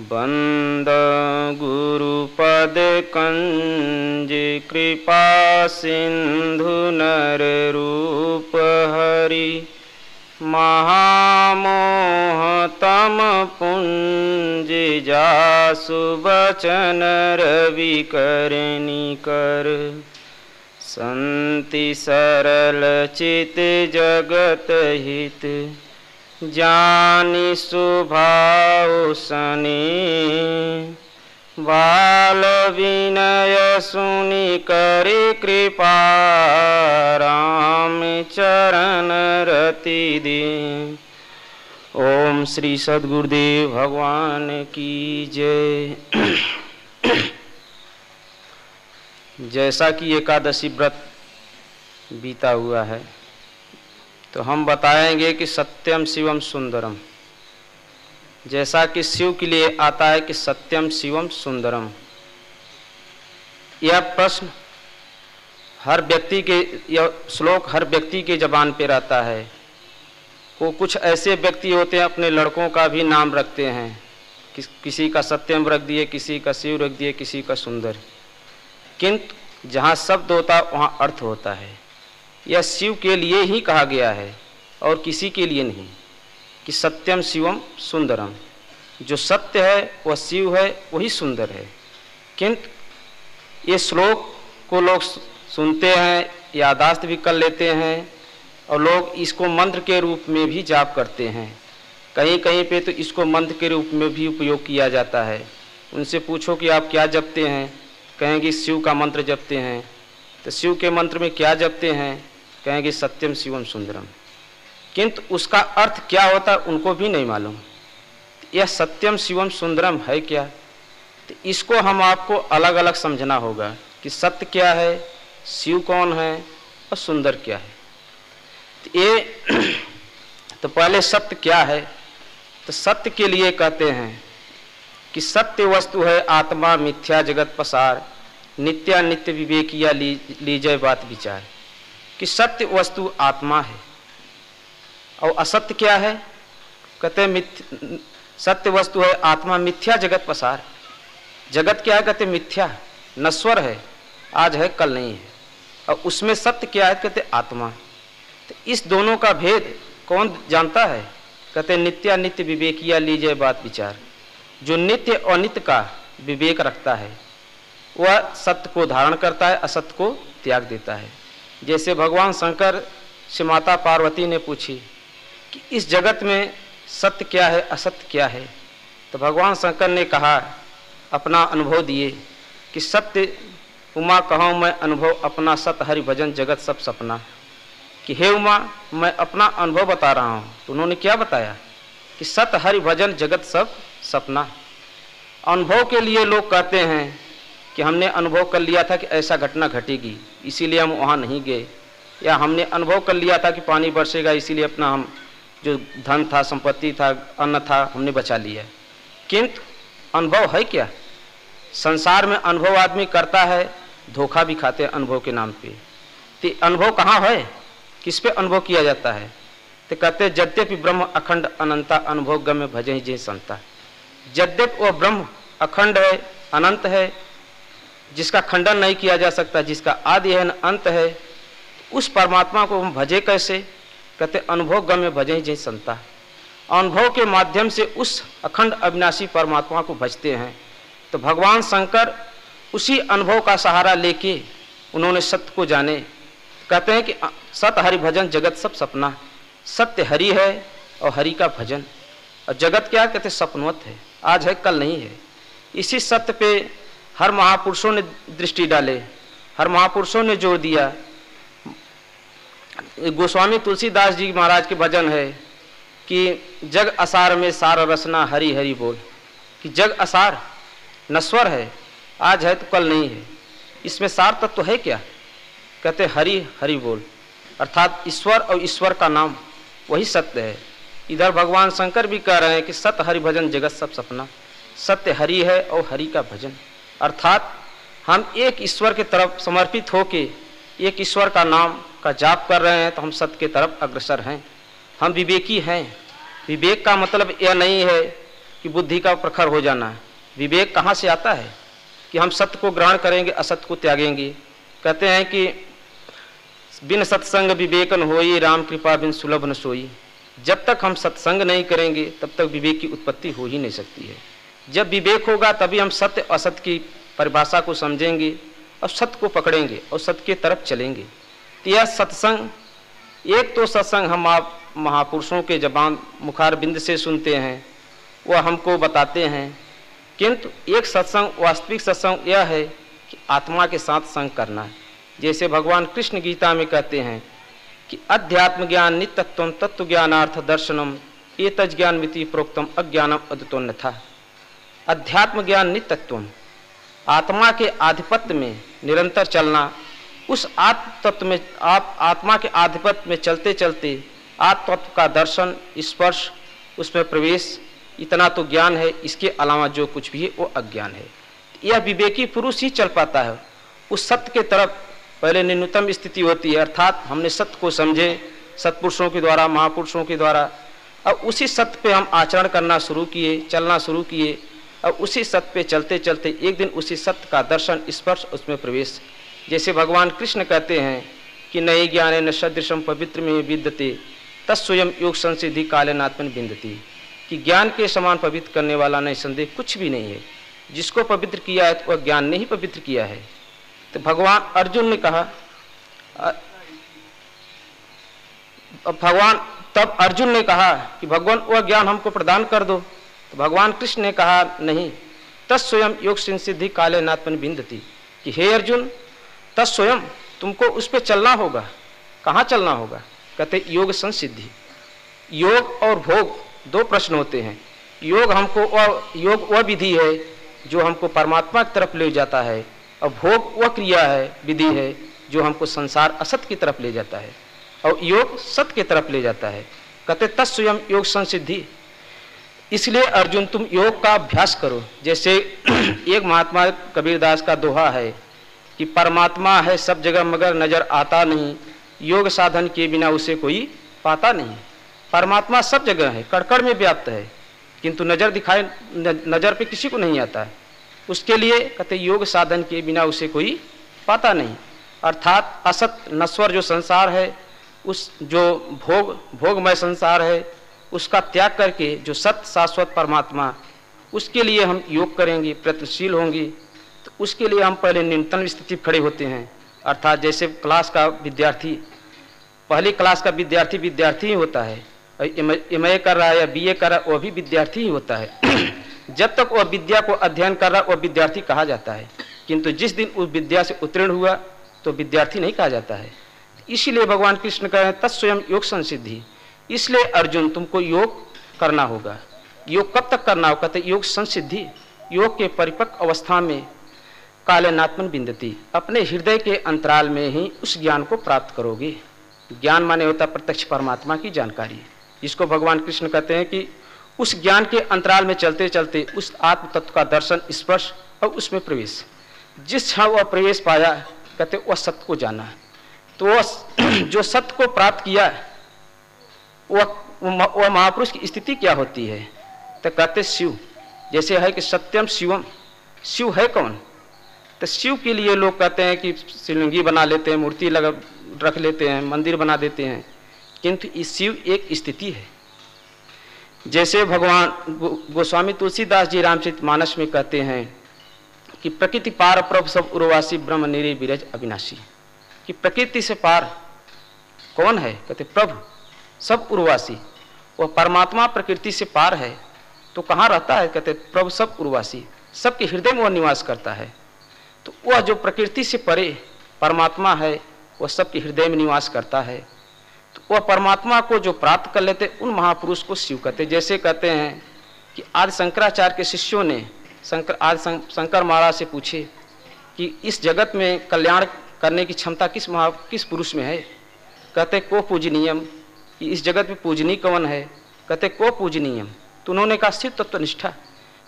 बंद गुरुपद कंज कृपा सिंधु नर रूप हरि। महामोहतम पुंज जासु बचन रवि करनी कर। संति सरल चित जगत हित। जानी सुभाव सनी। बाल विनय सुनि कर कृपा, राम चरण रति दे। ओम श्री सदगुरुदेव भगवान की जय। जैसा कि एकादशी व्रत बीता हुआ है तो हम बताएँगे कि सत्यम शिवम सुंदरम। जैसा कि शिव के लिए आता है कि सत्यम शिवम सुंदरम। यह प्रश्न हर व्यक्ति के यह श्लोक हर व्यक्ति के जबान पे रहता है। वो कुछ ऐसे व्यक्ति होते हैं अपने लड़कों का भी नाम रखते हैं। किस, किसी का सत्यम रख दिए किसी का शिव रख दिए किसी का सुंदर। किंतु जहाँ शब्द होता वहाँ अर्थ होता है। यह शिव के लिए ही कहा गया है और किसी के लिए नहीं, कि सत्यम शिवम सुंदरम। जो सत्य है, वह शिव है, वही सुंदर है। किंतु ये श्लोक को लोग सुनते हैं, यादाश्त भी कर लेते हैं और लोग इसको मंत्र के रूप में भी जाप करते हैं। कहीं कहीं पे तो इसको मंत्र के रूप में भी उपयोग किया जाता है। उनसे पूछो कि आप क्या जपते हैं? कहेंगे शिव का मंत्र जपते हैं। तो शिव के मंत्र में क्या जपते हैं? कहेंगे सत्यम शिवम सुंदरम। किंतु उसका अर्थ क्या होता है उनको भी नहीं मालूम। यह सत्यम शिवम सुंदरम है क्या? तो इसको हम आपको अलग अलग समझना होगा कि सत्य क्या है, शिव कौन है और सुंदर क्या है। तो ये तो पहले सत्य क्या है? तो सत्य के लिए कहते हैं कि सत्य वस्तु है आत्मा मिथ्या जगत पसार, नित्या नित्य विवेकिया ली लीजय बात विचार। कि सत्य वस्तु आत्मा है। और असत्य क्या है? कहते मिथ्य सत्य वस्तु है, आत्मा मिथ्या जगत पसार जगत क्या है? कहते मिथ्या नश्वर है, आज है, कल नहीं है। और उसमें सत्य क्या है? कहते आत्मा। तो इस दोनों का भेद कौन जानता है? कहते नित्या नित्य विवेकिया लीजिए बात विचार। जो नित्य और नित्य का विवेक रखता है, वह सत्य को धारण करता है, असत्य को त्याग देता है। जैसे भगवान शंकर से माता पार्वती ने पूछी कि इस जगत में सत्य क्या है, असत्य क्या है? तो भगवान शंकर ने कहा, अपना अनुभव दिए कि सत्य, उमा कहो मैं अनुभव अपना सत्य हरि भजन जगत सब सपना। कि हे उमा, मैं अपना अनुभव बता रहा हूँ। तो उन्होंने क्या बताया? कि सत्य हरि भजन जगत सब सपना। अनुभव के लिए लोग कहते हैं कि हमने अनुभव कर लिया था कि ऐसा घटना घटेगी, इसीलिए हम वहाँ नहीं गए। या हमने अनुभव कर लिया था कि पानी बरसेगा, इसीलिए अपना हम जो धन था, संपत्ति था, अन्न था, हमने बचा लिया। किंतु अनुभव है क्या? संसार में अनुभव आदमी करता है, धोखा भी खाते हैं अनुभव के नाम पे। तो अनुभव कहाँ है? किस पे अनुभव किया जाता है? तो कहते यद्यपि ब्रह्म अखंड अनंता अनुभव गम्य भजन जय संता। यद्यप वह ब्रह्म अखंड है, अनंत है जिसका खंडन नहीं किया जा सकता, जिसका आदि है न अंत है, उस परमात्मा को हम भजे कैसे? कहते अनुभव गम्य भजे जय संता। अनुभव के माध्यम से उस अखंड अविनाशी परमात्मा को भजते हैं। तो भगवान शंकर उसी अनुभव का सहारा लेके उन्होंने सत्य को जाने। कहते हैं कि सत्य हरि भजन, जगत सब सपना। सत्य हरि है और हरि का भजन। और जगत क्या? कहते सपनवत है। आज है, कल नहीं है। इसी सत्य पे हर महापुरुषों ने दृष्टि डाले, हर महापुरुषों ने ज़ोर दिया। गोस्वामी तुलसीदास जी महाराज के भजन है कि जग असार में सार रसना हरि हरि बोल। कि जग असार नस्वर है, आज है तो कल नहीं है। इसमें सार तत्व तो है क्या? कहते हरि हरि बोल। अर्थात ईश्वर और ईश्वर का नाम वही सत्य है। इधर भगवान शंकर भी कह रहे हैं कि सत्य हरि भजन जगत सब सपना। सत्य हरि है और हरि का भजन। अर्थात हम एक ईश्वर के तरफ़ समर्पित होके एक ईश्वर का नाम का जाप कर रहे हैं तो हम सत्य के तरफ़ अग्रसर हैं। हम विवेकी हैं। विवेक का मतलब यह नहीं है कि बुद्धि का प्रखर हो जाना। विवेक कहाँ से आता है कि हम सत्य को ग्रहण करेंगे असत्य को त्यागेंगे? कहते हैं कि बिन सत्संग विवेकन होई, राम कृपा बिन सुलभ न सोई। जब तक हम सत्संग नहीं करेंगे, तब तक विवेक की उत्पत्ति हो ही नहीं सकती है। जब विवेक होगा तभी हम सत्य असत्य की परिभाषा को समझेंगे और सत्य को पकड़ेंगे और सत्य की तरफ़ चलेंगे। तो यह सत्संग, एक तो सत्संग हम आप महापुरुषों के जबान मुखार बिंद से सुनते हैं, वह हमको बताते हैं। किंतु एक सत्संग, वास्तविक सत्संग यह है कि आत्मा के साथ संग करना है। जैसे भगवान कृष्ण गीता में कहते हैं कि अध्यात्म ज्ञान नित्यत्व तत्व ज्ञानार्थ दर्शनम एक ज्ञान मिति प्रोक्तम अज्ञानम अद्वतोन्य था अध्यात्म ज्ञान नित्यत्व आत्मा के आधिपत्य में निरंतर चलना, उस आत्म तत्व में, आप, आत्मा के आधिपत्य में चलते चलते आत्म तत्व का दर्शन, स्पर्श, उसमें प्रवेश, इतना तो ज्ञान है, इसके अलावा जो कुछ भी है, वो अज्ञान है। यह विवेकी पुरुष ही चल पाता है। उस सत्य के तरफ़ पहले न्यूनतम स्थिति होती है, अर्थात हमने सत्य को समझे, सत्पुरुषों के द्वारा, महापुरुषों के द्वारा, अब उसी सत्य पे हम आचरण करना शुरू किए, चलना शुरू किए अब उसी सत्य पे चलते चलते एक दिन उसी सत्य का दर्शन स्पर्श उसमें प्रवेश। जैसे भगवान कृष्ण कहते हैं कि नए ज्ञान न सदृशम पवित्र में विद्यते तत्स्वयं योग संसिधि कालनात्मन बिंदती कि ज्ञान के समान पवित्र करने वाला नहीं संदेह कुछ भी नहीं है। जिसको पवित्र किया है तो वह ज्ञान ने ही पवित्र किया है। तो भगवान अर्जुन ने कहा भगवान, तब अर्जुन ने कहा कि भगवान, वह ज्ञान हमको प्रदान कर दो। तो भगवान कृष्ण ने कहा, नहीं तत्स्वयं योग सिद्धि काले नात्मन बिंदती। कि हे अर्जुन तत्स्वयं तुमको उस पर चलना होगा। कहाँ चलना होगा? कहते, योग संसिद्धि। योग और भोग दो प्रश्न होते हैं। योग हमको वह योग वह विधि है, जो हमको परमात्मा की तरफ़ ले जाता है, और भोग वह क्रिया है, विधि है, जो हमको संसार असत की तरफ़ ले जाता है, और योग सत्य की तरफ़ ले जाता है। कहते तत्स्वयं योग संसिद्धि इसलिए अर्जुन, तुम योग का अभ्यास करो। जैसे एक महात्मा कबीरदास का दोहा है कि परमात्मा है सब जगह, मगर नज़र आता नहीं। योग साधन के बिना उसे कोई पाता नहीं। परमात्मा सब जगह है, कड़कड़ में व्याप्त है, किंतु नज़र दिखाए नज़र पे किसी को नहीं आता। है उसके लिए कहते योग साधन के बिना उसे कोई पाता नहीं। अर्थात असत नश्वर जो संसार है, उस जो भोग, भोगमय संसार है उसका त्याग करके जो सत्य शाश्वत परमात्मा, उसके लिए हम योग करेंगे, प्रयत्नशील होंगे तो उसके लिए हम पहले न्यूनतम स्थिति खड़े होते हैं। अर्थात जैसे क्लास का विद्यार्थी, पहली क्लास का विद्यार्थी विद्यार्थी ही होता है, एम ए कर रहा है या बी, ए कर रहा है वह भी विद्यार्थी ही होता है। जब तक वह विद्या को अध्ययन कर रहा है वह विद्यार्थी कहा जाता है। किंतु जिस दिन उस विद्या से उत्तीर्ण हुआ तो विद्यार्थी नहीं कहा जाता है। इसीलिए भगवान कृष्ण कह रहे हैं, तत्स्वयं योग संसिद्धि। इसलिए अर्जुन, तुमको योग करना होगा। योग कब तक करना होगा? कहते, योग संसिद्धि, योग के परिपक्व अवस्था में काले नात्मन बिंदती। अपने हृदय के अंतराल में ही उस ज्ञान को प्राप्त करोगे। ज्ञान माने होता प्रत्यक्ष परमात्मा की जानकारी। जिसको भगवान कृष्ण कहते हैं कि उस ज्ञान के अंतराल में चलते चलते उस आत्म तत्व का दर्शन, स्पर्श और उसमें प्रवेश। जिस क्षण वह प्रवेश पाया, कहते, वह सत्य को जाना। तो वह जो सत्य को प्राप्त किया वह वह महापुरुष की स्थिति क्या होती है? तो कहते शिव, जैसे है कि सत्यम शिवम। शिव है कौन? तो शिव के लिए लोग कहते हैं कि शिवलिंगी बना लेते हैं, मूर्ति लगा, रख लेते हैं, मंदिर बना देते हैं। किंतु इस शिव एक स्थिति है। जैसे भगवान गोस्वामी तुलसीदास जी रामचरित मानस में कहते हैं कि प्रकृति पार प्रभ सब उर्वासी ब्रह्म निरे बीरज, अविनाशी। कि प्रकृति से पार कौन है? कहते प्रभु। सब उर्वासी। वह परमात्मा प्रकृति से पार है तो कहाँ रहता है? कहते, प्रभु सब उर्वासी। सबके हृदय में वह निवास करता है। तो वह जो प्रकृति से परे परमात्मा है, वह सबके हृदय में निवास करता है। तो वह परमात्मा को जो प्राप्त कर लेते, उन महापुरुष को शिव कहते। जैसे कहते हैं कि आदि शंकराचार्य के शिष्यों ने शंकर, आदि शंकर महाराज से पूछे कि इस जगत में कल्याण करने की क्षमता किस महा, किस पुरुष में है? कहते, को पूजनीयम? कि इस जगत में पूजनी कवन है? कहते को पूजनीयम? तो उन्होंने कहा शिव तत्व निष्ठा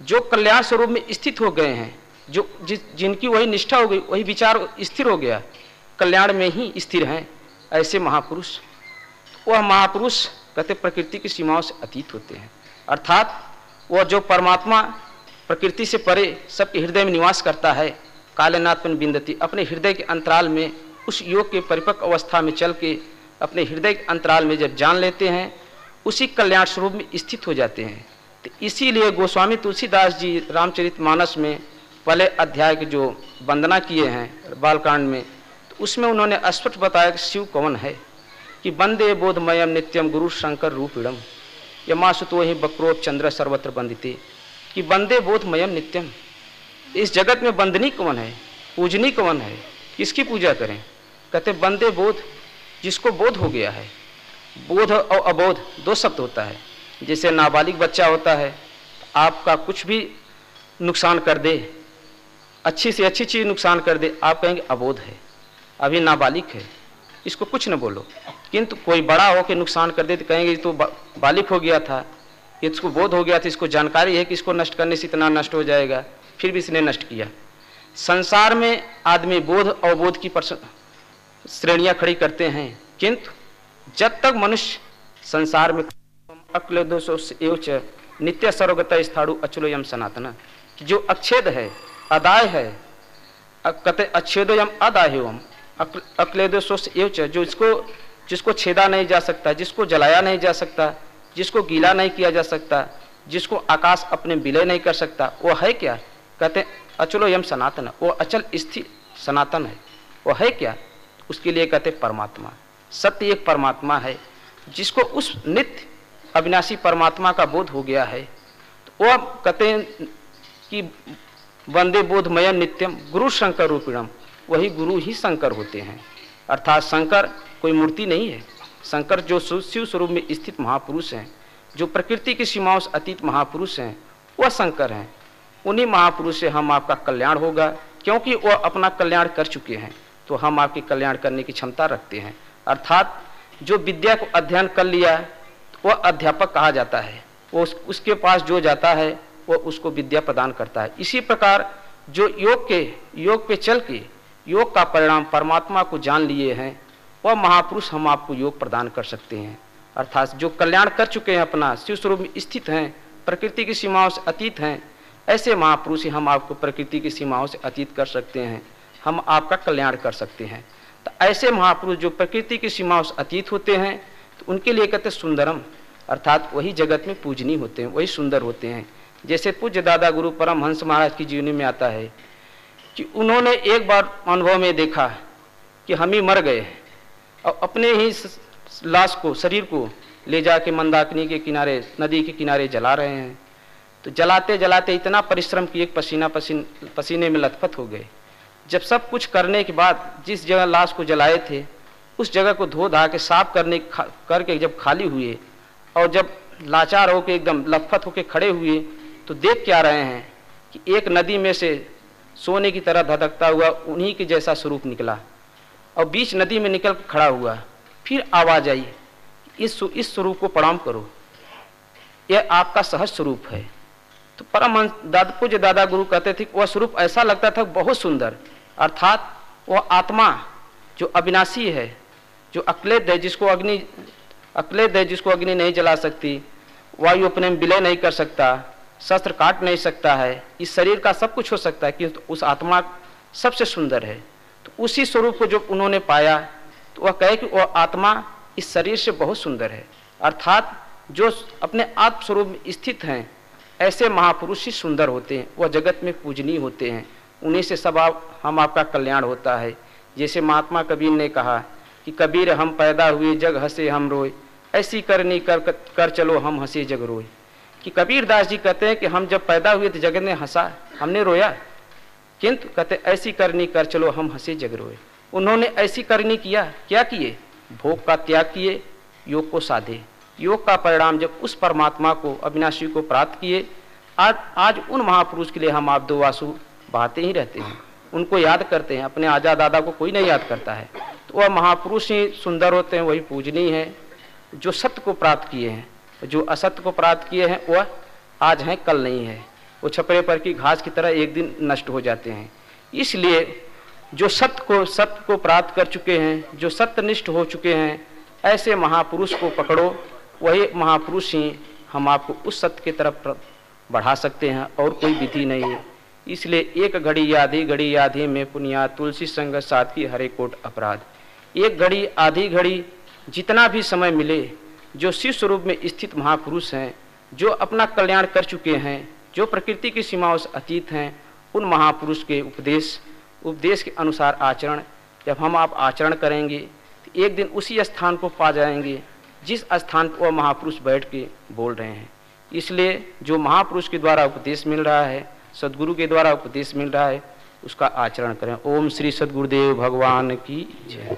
जो कल्याण स्वरूप में स्थित हो गए हैं जो जि, जिनकी वही निष्ठा हो गई वही विचार स्थिर हो गया कल्याण में ही स्थिर हैं ऐसे महापुरुष। वह महापुरुष कहते प्रकृति की सीमाओं से अतीत होते हैं। अर्थात वह जो परमात्मा प्रकृति से परे सबके हृदय में निवास करता है कालेनाथ बिंदती अपने हृदय के अंतराल में उस योग के परिपक्व अवस्था में चल के अपने हृदय के अंतराल में जब जान लेते हैं, उसी कल्याण स्वरूप में स्थित हो जाते हैं। तो इसीलिए गोस्वामी तुलसीदास जी रामचरित मानस में पहले अध्याय के जो वंदना किए हैं, बालकांड में तो उसमें उन्होंने स्पष्ट बताया कि शिव कौन है? कि वंदे बोधमयम नित्यम गुरु शंकर रूपिणम, यमासुतो ही बक्रोप चंद्र सर्वत्र बंदिते। कि वंदे बोधमयम नित्यम, इस जगत में बंदनी कौन है? पूजनी कौन है? किसकी पूजा करें? कहते वंदे बोध जिसको बोध हो गया है। बोध और अबोध दो शब्द होता है। जैसे नाबालिग बच्चा होता है, आपका कुछ भी नुकसान कर दे, अच्छी से अच्छी चीज़ नुकसान कर दे, आप कहेंगे अबोध है। अभी नाबालिग है, इसको कुछ न बोलो। किंतु कोई बड़ा हो के नुकसान कर दे तो कहेंगे तो बालिक हो गया था। इसको बोध हो गया था, इसको जानकारी है कि इसको नष्ट करने से इतना नष्ट हो जाएगा। फिर भी इसने नष्ट किया। संसार में आदमी बोध अवबोध की श्रेणियाँ खड़ी करते हैं। किंतु जब तक मनुष्य संसार में अक्ल नित्य सर्वगत स्थाड़ु अचलो यम सनातन, जो अक्षेद है, अदाय है, कते अच्छेदोयम अदाह्यम अक्लेदोष एवच जो इसको जिसको छेदा नहीं जा सकता, जिसको जलाया नहीं जा सकता, जिसको गीला नहीं किया जा सकता, जिसको आकाश अपने विलय नहीं कर सकता, वो है क्या? कहते अचलो यम सनातन, वो अचल स्थिर सनातन है। वो है क्या? उसके लिए कहते परमात्मा। सत्य एक परमात्मा है, जिसको उस नित्य अविनाशी परमात्मा का बोध हो गया है। तो वो कहते हैं कि वंदे बोधमय नित्यम गुरु शंकर रूपिणम, वही गुरु ही शंकर होते हैं। अर्थात शंकर कोई मूर्ति नहीं है। शंकर जो शिव स्वरूप में स्थित महापुरुष हैं, जो प्रकृति की सीमाओं से अतीत महापुरुष हैं, वह शंकर हैं। उन्हीं महापुरुष से हम आपका कल्याण होगा, क्योंकि वह अपना कल्याण कर चुके हैं। तो हम आपके कल्याण करने की क्षमता रखते हैं। अर्थात जो विद्या को अध्ययन कर लिया वह अध्यापक कहा जाता है। वो उस, उसके पास जो जाता है वह उसको विद्या प्रदान करता है। इसी प्रकार जो योग के योग पे चल के योग का परिणाम परमात्मा को जान लिए हैं वह महापुरुष हम आपको योग प्रदान कर सकते हैं। अर्थात जो कल्याण कर चुके हैं अपना शिव स्वरूप में स्थित हैं प्रकृति की सीमाओं से अतीत हैं ऐसे महापुरुष हम आपको प्रकृति की सीमाओं से अतीत कर सकते हैं। हम आपका कल्याण कर सकते हैं। तो ऐसे महापुरुष जो प्रकृति की सीमाओं से अतीत होते हैं तो उनके लिए कहते सुंदरम, अर्थात वही जगत में पूजनी होते हैं, वही सुंदर होते हैं। जैसे पूज्य दादा गुरु परम हंस महाराज की जीवनी में आता है कि उन्होंने एक बार अनुभव में देखा कि हम ही मर गए और अपने ही लाश को, शरीर को ले जाके मंदाकिनी के किनारे, नदी के किनारे जला रहे हैं। तो जलाते जलाते इतना परिश्रम किए पसीना पसीन पसीने में लथपथ हो गए। जब सब कुछ करने के बाद जिस जगह लाश को जलाए थे, उस जगह को धो धा के साफ़ करने करके जब खाली हुए और जब लाचार होकर एकदम लथपथ होकर खड़े हुए तो देख क्या रहे हैं कि एक नदी में से सोने की तरह धधकता हुआ उन्हीं के जैसा स्वरूप निकला और बीच नदी में निकल खड़ा हुआ। फिर आवाज़ आई, इस इस स्वरूप को प्रणाम करो। यह आपका सहज स्वरूप है। तो परमहंस दादा, पूज्य दादा गुरु कहते थे वह स्वरूप ऐसा लगता था बहुत सुंदर। अर्थात वह आत्मा, जो अविनाशी है, जो अक्लेद है, जिसको अग्नि, अक्लेद है, जिसको अग्नि नहीं जला सकती, वायु अपने में विलय नहीं कर सकता, शस्त्र काट नहीं सकता है, इस शरीर का सब कुछ हो सकता है, किंतु उस आत्मा सबसे सुंदर है। तो उसी स्वरूप को जब उन्होंने पाया तो वह कहे कि वह आत्मा इस शरीर से बहुत सुंदर है। अर्थात जो अपने आत्मस्वरूप में स्थित हैं, ऐसे महापुरुष ही सुंदर होते हैं, वह जगत में पूजनीय होते हैं। उन्हीं से सब आप, हम आपका कल्याण होता है। जैसे महात्मा कबीर ने कहा कि कबीर, हम पैदा हुए जग हंसे हम रोए। ऐसी करनी कर कर चलो हम हंसे जग रोए। कि कबीर दास जी कहते हैं कि हम जब पैदा हुए तो जगत ने हंसा, हमने रोया। किंतु कहते ऐसी करनी कर चलो हम हंसे जग रोए। उन्होंने ऐसी करनी किया। क्या किए? भोग का त्याग किए, योग को साधे। योग का परिणाम जब उस परमात्मा को, अविनाशी को प्राप्त किए, आज आज उन महापुरुष के लिए हम आप दो वासु बहाते ही रहते हैं। उनको याद करते हैं। अपने आजा दादा को कोई नहीं याद करता है। तो वह महापुरुष ही सुंदर होते हैं, वही पूजनीय है। जो सत्य को प्राप्त किए हैं, जो असत्य को प्राप्त किए हैं, वह आज हैं, कल नहीं है। वो छपरे पर की घास की तरह एक दिन नष्ट हो जाते हैं। इसलिए जो सत्य को सत्य को प्राप्त कर चुके हैं, जो सत्यनिष्ठ हो चुके हैं, ऐसे महापुरुष को पकड़ो। वही महापुरुष ही हम आपको उस सत्य की तरफ़ बढ़ा सकते हैं और कोई विधि नहीं है। इसलिए एक घड़ी आधी घड़ी आधी में पुनिया, तुलसी संग साथ की हरे कोट अपराध। एक घड़ी, आधी घड़ी, जितना भी समय मिले, जो शिव स्वरूप में स्थित महापुरुष हैं, जो अपना कल्याण कर चुके हैं, जो प्रकृति की सीमाओं से अतीत हैं, उन महापुरुष के उपदेश उपदेश के अनुसार आचरण, जब हम आप आचरण करेंगे तो एक दिन उसी स्थान को पा जाएँगे, जिस स्थान पर वह महापुरुष बैठ के बोल रहे हैं। इसलिए जो महापुरुष के द्वारा उपदेश मिल रहा है सदगुरु के द्वारा उपदेश मिल रहा है, उसका आचरण करें। ओम श्री सदगुरुदेव भगवान की जय।